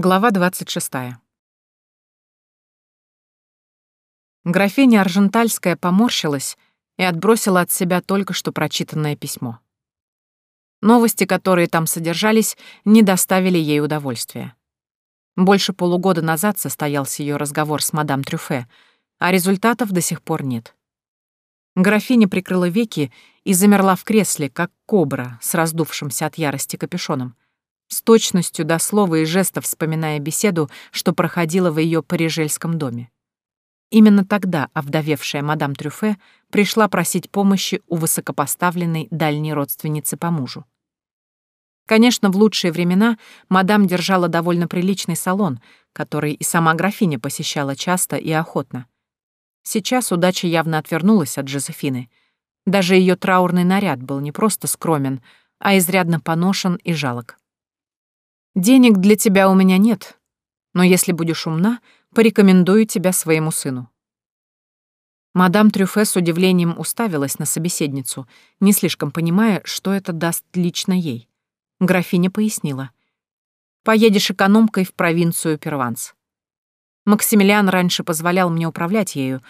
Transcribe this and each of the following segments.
Глава 26. Графиня Аржентальская поморщилась и отбросила от себя только что прочитанное письмо. Новости, которые там содержались, не доставили ей удовольствия. Больше полугода назад состоялся ее разговор с мадам Трюфе, а результатов до сих пор нет. Графиня прикрыла веки и замерла в кресле, как кобра с раздувшимся от ярости капюшоном — с точностью до слова и жеста вспоминая беседу, что проходила в ее парижельском доме. Именно тогда овдовевшая мадам Трюфе пришла просить помощи у высокопоставленной дальней родственницы по мужу. Конечно, в лучшие времена мадам держала довольно приличный салон, который и сама графиня посещала часто и охотно. Сейчас удача явно отвернулась от Жозефины. Даже ее траурный наряд был не просто скромен, а изрядно поношен и жалок. Денег для тебя у меня нет, но если будешь умна, порекомендую тебя своему сыну». Мадам Трюфе с удивлением уставилась на собеседницу, не слишком понимая, что это даст лично ей. Графиня пояснила. «Поедешь экономкой в провинцию Перванс. Максимилиан раньше позволял мне управлять ею,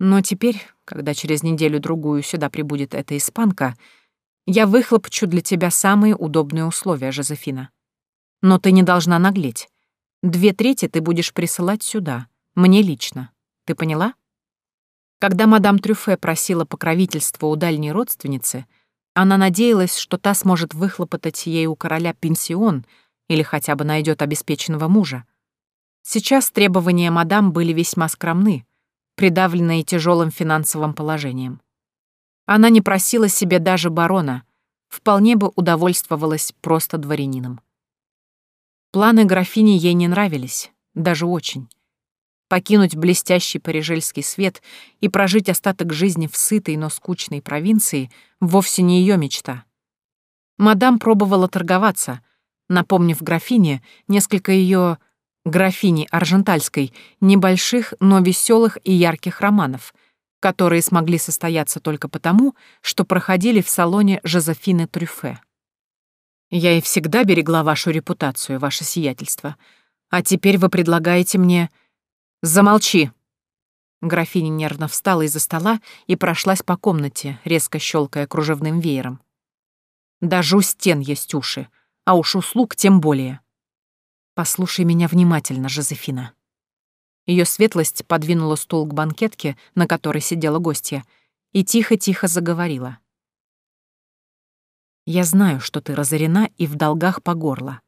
но теперь, когда через неделю-другую сюда прибудет эта испанка, я выхлопчу для тебя самые удобные условия, Жозефина. Но ты не должна наглеть. Две трети ты будешь присылать сюда, мне лично. Ты поняла? Когда мадам Трюфе просила покровительства у дальней родственницы, она надеялась, что та сможет выхлопотать ей у короля пенсион или хотя бы найдет обеспеченного мужа. Сейчас требования мадам были весьма скромны, придавленные тяжелым финансовым положением. Она не просила себе даже барона, вполне бы удовольствовалась просто дворянином. Планы графини ей не нравились, даже очень. Покинуть блестящий парижельский свет и прожить остаток жизни в сытой, но скучной провинции вовсе не ее мечта. Мадам пробовала торговаться, напомнив графине несколько ее графини Аржентальской небольших, но веселых и ярких романов, которые смогли состояться только потому, что проходили в салоне Жозефины Трюфе. Я и всегда берегла вашу репутацию, ваше сиятельство. А теперь вы предлагаете мне... Замолчи!» Графиня нервно встала из-за стола и прошлась по комнате, резко щелкая кружевным веером. «Даже у стен есть уши, а уж услуг тем более. Послушай меня внимательно, Жозефина». Ее светлость подвинула стул к банкетке, на которой сидела гостья, и тихо-тихо заговорила. Я знаю, что ты разорена и в долгах по горло.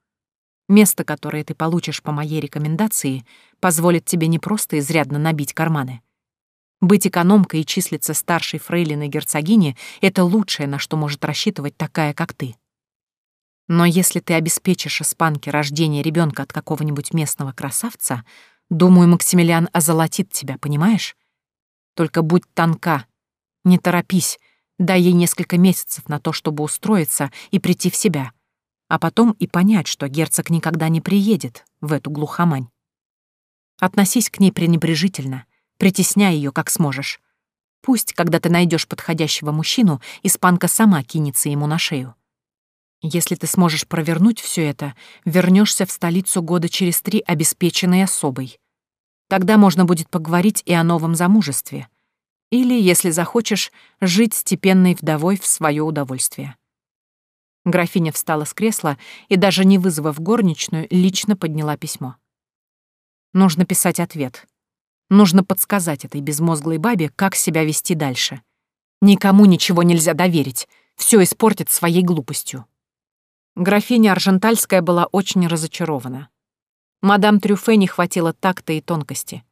Место, которое ты получишь по моей рекомендации, позволит тебе не просто изрядно набить карманы. Быть экономкой и числиться старшей фрейлиной герцогини — это лучшее, на что может рассчитывать такая, как ты. Но если ты обеспечишь испанке рождение ребенка от какого-нибудь местного красавца, думаю, Максимилиан озолотит тебя, понимаешь? Только будь тонка, не торопись, Дай ей несколько месяцев на то, чтобы устроиться и прийти в себя, а потом и понять, что герцог никогда не приедет в эту глухомань. Относись к ней пренебрежительно, притесняй ее как сможешь. Пусть, когда ты найдешь подходящего мужчину, испанка сама кинется ему на шею. Если ты сможешь провернуть все это, вернешься в столицу года через три обеспеченной особой. Тогда можно будет поговорить и о новом замужестве — или, если захочешь, жить степенной вдовой в свое удовольствие. Графиня встала с кресла и, даже не вызвав горничную, лично подняла письмо. Нужно писать ответ. Нужно подсказать этой безмозглой бабе, как себя вести дальше. Никому ничего нельзя доверить, все испортит своей глупостью. Графиня Аржентальская была очень разочарована. Мадам Трюфе не хватило такта и тонкости.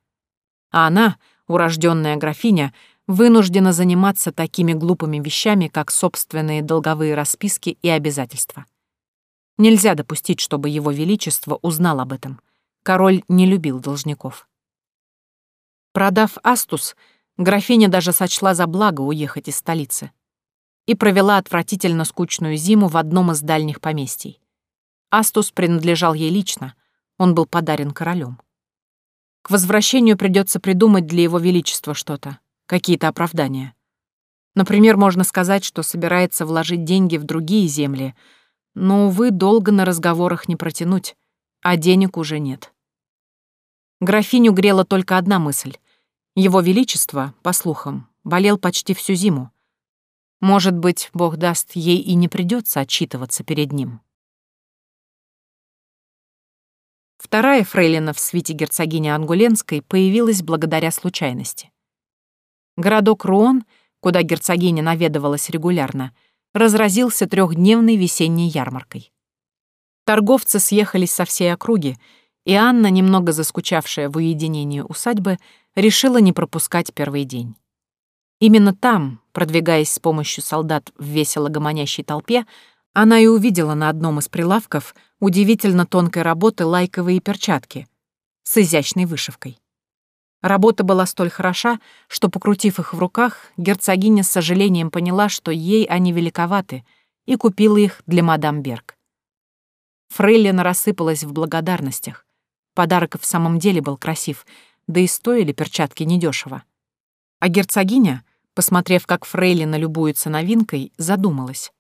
А она, урожденная графиня, вынуждена заниматься такими глупыми вещами, как собственные долговые расписки и обязательства. Нельзя допустить, чтобы его величество узнал об этом. Король не любил должников. Продав Астус, графиня даже сочла за благо уехать из столицы и провела отвратительно скучную зиму в одном из дальних поместий. Астус принадлежал ей лично, он был подарен королем. К возвращению придется придумать для его величества что-то, какие-то оправдания. Например, можно сказать, что собирается вложить деньги в другие земли, но, увы, долго на разговорах не протянуть. а денег уже нет. Графиню грела только одна мысль. Его Величество, по слухам, болел почти всю зиму. Может быть, Бог даст, ей и не придется отчитываться перед ним. Вторая фрейлина в свите герцогини Ангуленской появилась благодаря случайности. Городок Руон, куда герцогиня наведывалась регулярно, разразился трехдневной весенней ярмаркой. Торговцы съехались со всей округи, и Анна, немного заскучавшая в уединении усадьбы, решила не пропускать первый день. Именно там, продвигаясь с помощью солдат в весело гомонящей толпе, она и увидела на одном из прилавков удивительно тонкой работы лайковые перчатки с изящной вышивкой. Работа была столь хороша, что, покрутив их в руках, герцогиня с сожалением поняла, что ей они великоваты, и купила их для мадам Берг. Фрейлина рассыпалась в благодарностях. Подарок в самом деле был красив, да и стоили перчатки недешево. А герцогиня, посмотрев, как Фрейлина любуется новинкой, задумалась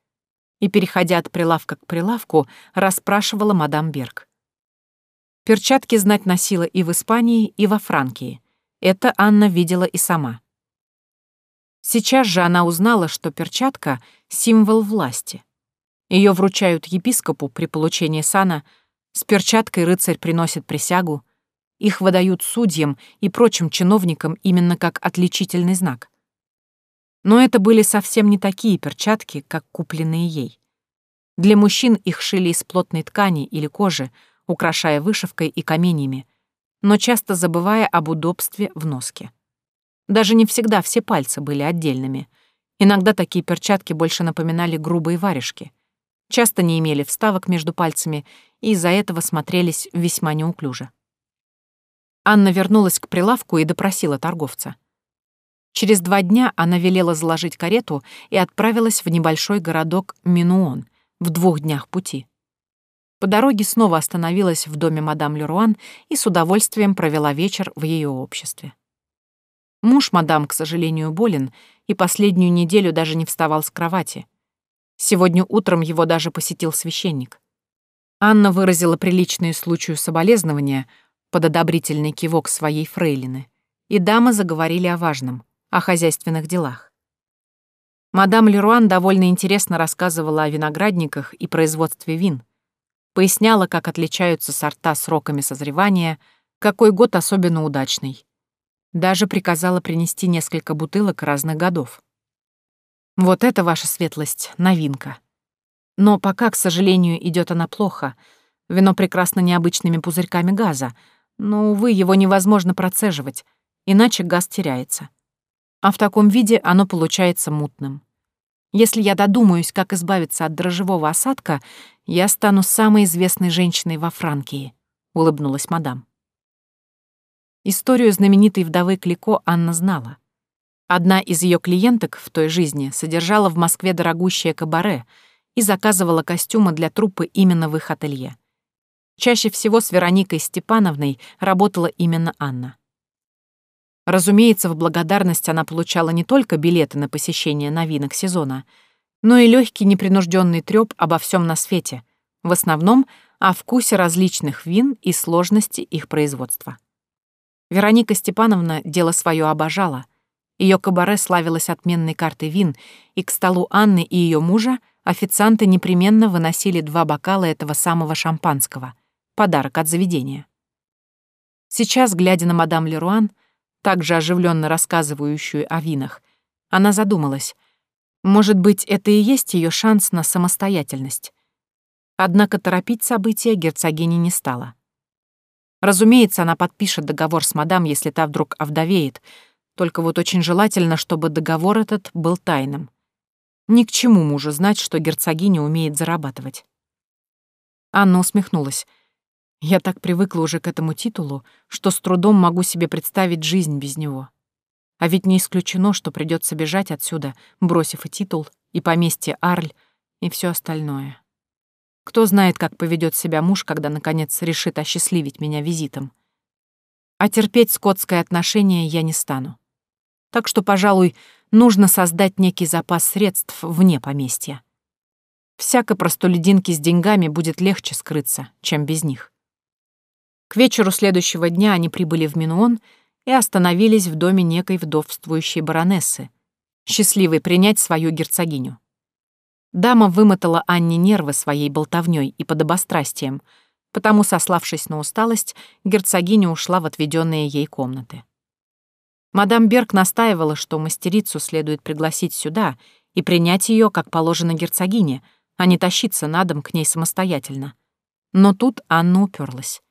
и, переходя от прилавка к прилавку, расспрашивала мадам Берг. Перчатки знать носила и в Испании, и во Франкии. Это Анна видела и сама. Сейчас же она узнала, что перчатка — символ власти. Ее вручают епископу при получении сана, с перчаткой рыцарь приносит присягу, их выдают судьям и прочим чиновникам именно как отличительный знак. Но это были совсем не такие перчатки, как купленные ей. Для мужчин их шили из плотной ткани или кожи, украшая вышивкой и каменьями, но часто забывая об удобстве в носке. Даже не всегда все пальцы были отдельными. Иногда такие перчатки больше напоминали грубые варежки. Часто не имели вставок между пальцами и из-за этого смотрелись весьма неуклюже. Анна вернулась к прилавку и допросила торговца. Через два дня она велела заложить карету и отправилась в небольшой городок Минуон в двух днях пути. По дороге снова остановилась в доме мадам Леруан и с удовольствием провела вечер в ее обществе. Муж мадам, к сожалению, болен, и последнюю неделю даже не вставал с кровати. Сегодня утром его даже посетил священник. Анна выразила приличные случаю соболезнования под одобрительный кивок своей фрейлины, и дамы заговорили о важном — о хозяйственных делах. Мадам Леруан довольно интересно рассказывала о виноградниках и производстве вин, поясняла, как отличаются сорта сроками созревания, какой год особенно удачный. Даже приказала принести несколько бутылок разных годов. Вот это, ваша светлость, новинка. Но пока, к сожалению, идет она плохо. Вино прекрасно необычными пузырьками газа, но, увы, его невозможно процеживать, иначе газ теряется а в таком виде оно получается мутным. Если я додумаюсь, как избавиться от дрожжевого осадка, я стану самой известной женщиной во Франкии», — улыбнулась мадам. Историю знаменитой вдовы Клико Анна знала. Одна из ее клиенток в той жизни содержала в Москве дорогущее кабаре и заказывала костюмы для труппы именно в их ателье. Чаще всего с Вероникой Степановной работала именно Анна. Разумеется, в благодарность она получала не только билеты на посещение новинок сезона, но и легкий непринужденный трёп обо всем на свете, в основном о вкусе различных вин и сложности их производства. Вероника Степановна дело свое обожала. Ее кабаре славилось отменной картой вин, и к столу Анны и ее мужа официанты непременно выносили два бокала этого самого шампанского, подарок от заведения. Сейчас, глядя на мадам Леруан, также оживленно рассказывающую о винах, она задумалась. Может быть, это и есть ее шанс на самостоятельность. Однако торопить события герцогиня не стала. Разумеется, она подпишет договор с мадам, если та вдруг овдовеет, только вот очень желательно, чтобы договор этот был тайным. Ни к чему мужу знать, что герцогиня умеет зарабатывать. Анна усмехнулась. Я так привыкла уже к этому титулу, что с трудом могу себе представить жизнь без него. А ведь не исключено, что придется бежать отсюда, бросив и титул, и поместье Арль, и все остальное. Кто знает, как поведет себя муж, когда, наконец, решит осчастливить меня визитом. А терпеть скотское отношение я не стану. Так что, пожалуй, нужно создать некий запас средств вне поместья. Всяко простолюдинке с деньгами будет легче скрыться, чем без них. К вечеру следующего дня они прибыли в Минуон и остановились в доме некой вдовствующей баронессы, счастливой принять свою герцогиню. Дама вымотала Анне нервы своей болтовнёй и подобострастием, потому, сославшись на усталость, герцогиня ушла в отведенные ей комнаты. Мадам Берг настаивала, что мастерицу следует пригласить сюда и принять ее, как положено герцогине, а не тащиться на дом к ней самостоятельно. Но тут Анна уперлась.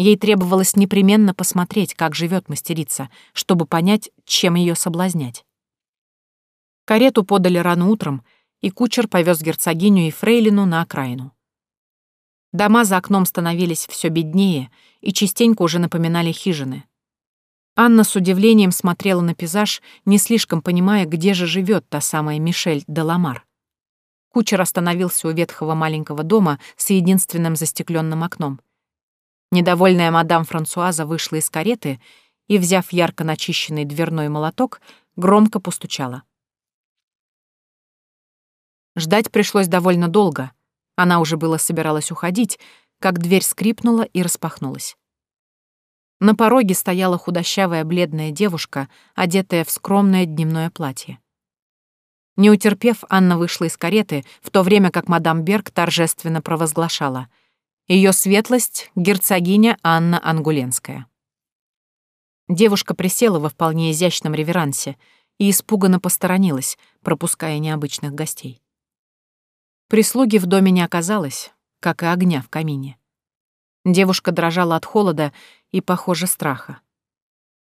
Ей требовалось непременно посмотреть, как живет мастерица, чтобы понять, чем ее соблазнять. Карету подали рано утром, и кучер повез герцогиню и фрейлину на окраину. Дома за окном становились все беднее и частенько уже напоминали хижины. Анна с удивлением смотрела на пейзаж, не слишком понимая, где же живет та самая Мишель Деламар. Кучер остановился у ветхого маленького дома с единственным застекленным окном. Недовольная мадам Франсуаза вышла из кареты и, взяв ярко начищенный дверной молоток, громко постучала. Ждать пришлось довольно долго. Она уже было собиралась уходить, как дверь скрипнула и распахнулась. На пороге стояла худощавая бледная девушка, одетая в скромное дневное платье. Не утерпев, Анна вышла из кареты, в то время как мадам Берг торжественно провозглашала «Ее светлость — герцогиня Анна Ангуленская». Девушка присела во вполне изящном реверансе и испуганно посторонилась, пропуская необычных гостей. Прислуги в доме не оказалось, как и огня в камине. Девушка дрожала от холода и, похоже, страха.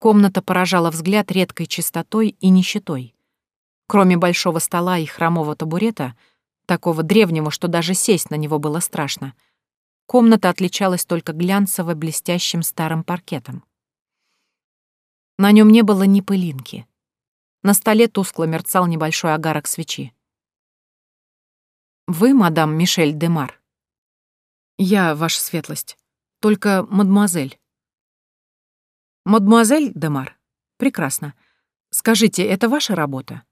Комната поражала взгляд редкой чистотой и нищетой. Кроме большого стола и хромого табурета, такого древнего, что даже сесть на него было страшно, комната отличалась только глянцево-блестящим старым паркетом. На нем не было ни пылинки. На столе тускло мерцал небольшой огарок свечи. Вы, мадам Мишель Демар? Я, ваша светлость. Только мадемуазель. Мадемуазель Демар? Прекрасно. Скажите, это ваша работа?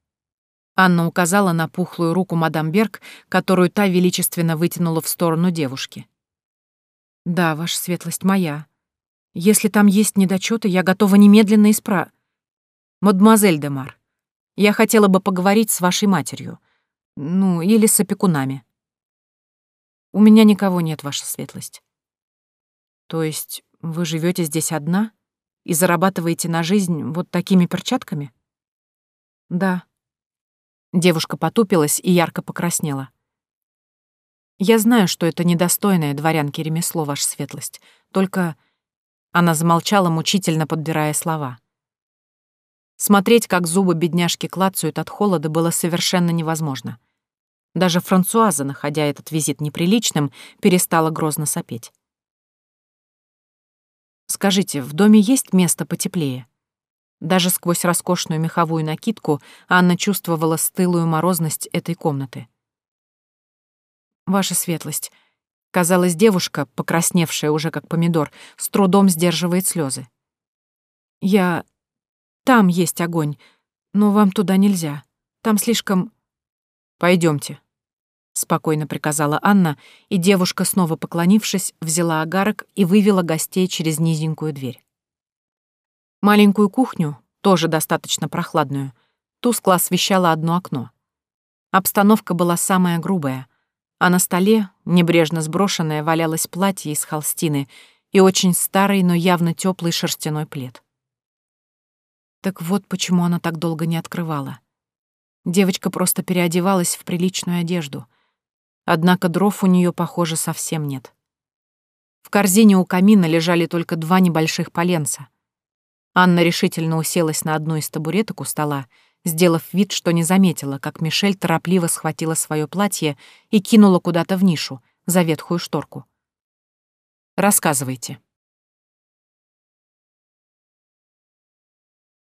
Анна указала на пухлую руку мадам Берг, которую та величественно вытянула в сторону девушки. Да, ваша светлость моя. Если там есть недочеты, я готова немедленно исправить. Мадемуазель Демар, я хотела бы поговорить с вашей матерью. Ну, или с опекунами. У меня никого нет, ваша светлость. То есть вы живете здесь одна и зарабатываете на жизнь вот такими перчатками? Да. Девушка потупилась и ярко покраснела. Я знаю, что это недостойное дворянки ремесло, ваша светлость. Только она замолчала, мучительно подбирая слова. Смотреть, как зубы бедняжки клацают от холода, было совершенно невозможно. Даже Франсуаза, находя этот визит неприличным, перестала грозно сопеть. «Скажите, в доме есть место потеплее?» Даже сквозь роскошную меховую накидку Анна чувствовала стылую морозность этой комнаты. «Ваша светлость», казалось, девушка, покрасневшая уже как помидор, с трудом сдерживает слезы. «Я... Там есть огонь, но вам туда нельзя. Там слишком...» Пойдемте, спокойно приказала Анна, и девушка, снова поклонившись, взяла агарок и вывела гостей через низенькую дверь. Маленькую кухню, тоже достаточно прохладную, тускло освещало одно окно. Обстановка была самая грубая, а на столе, небрежно сброшенное, валялось платье из холстины и очень старый, но явно теплый шерстяной плед. Так вот почему она так долго не открывала. Девочка просто переодевалась в приличную одежду. Однако дров у нее, похоже, совсем нет. В корзине у камина лежали только два небольших поленца. Анна решительно уселась на одну из табуреток у стола, сделав вид, что не заметила, как Мишель торопливо схватила свое платье и кинула куда-то в нишу, за ветхую шторку. «Рассказывайте»,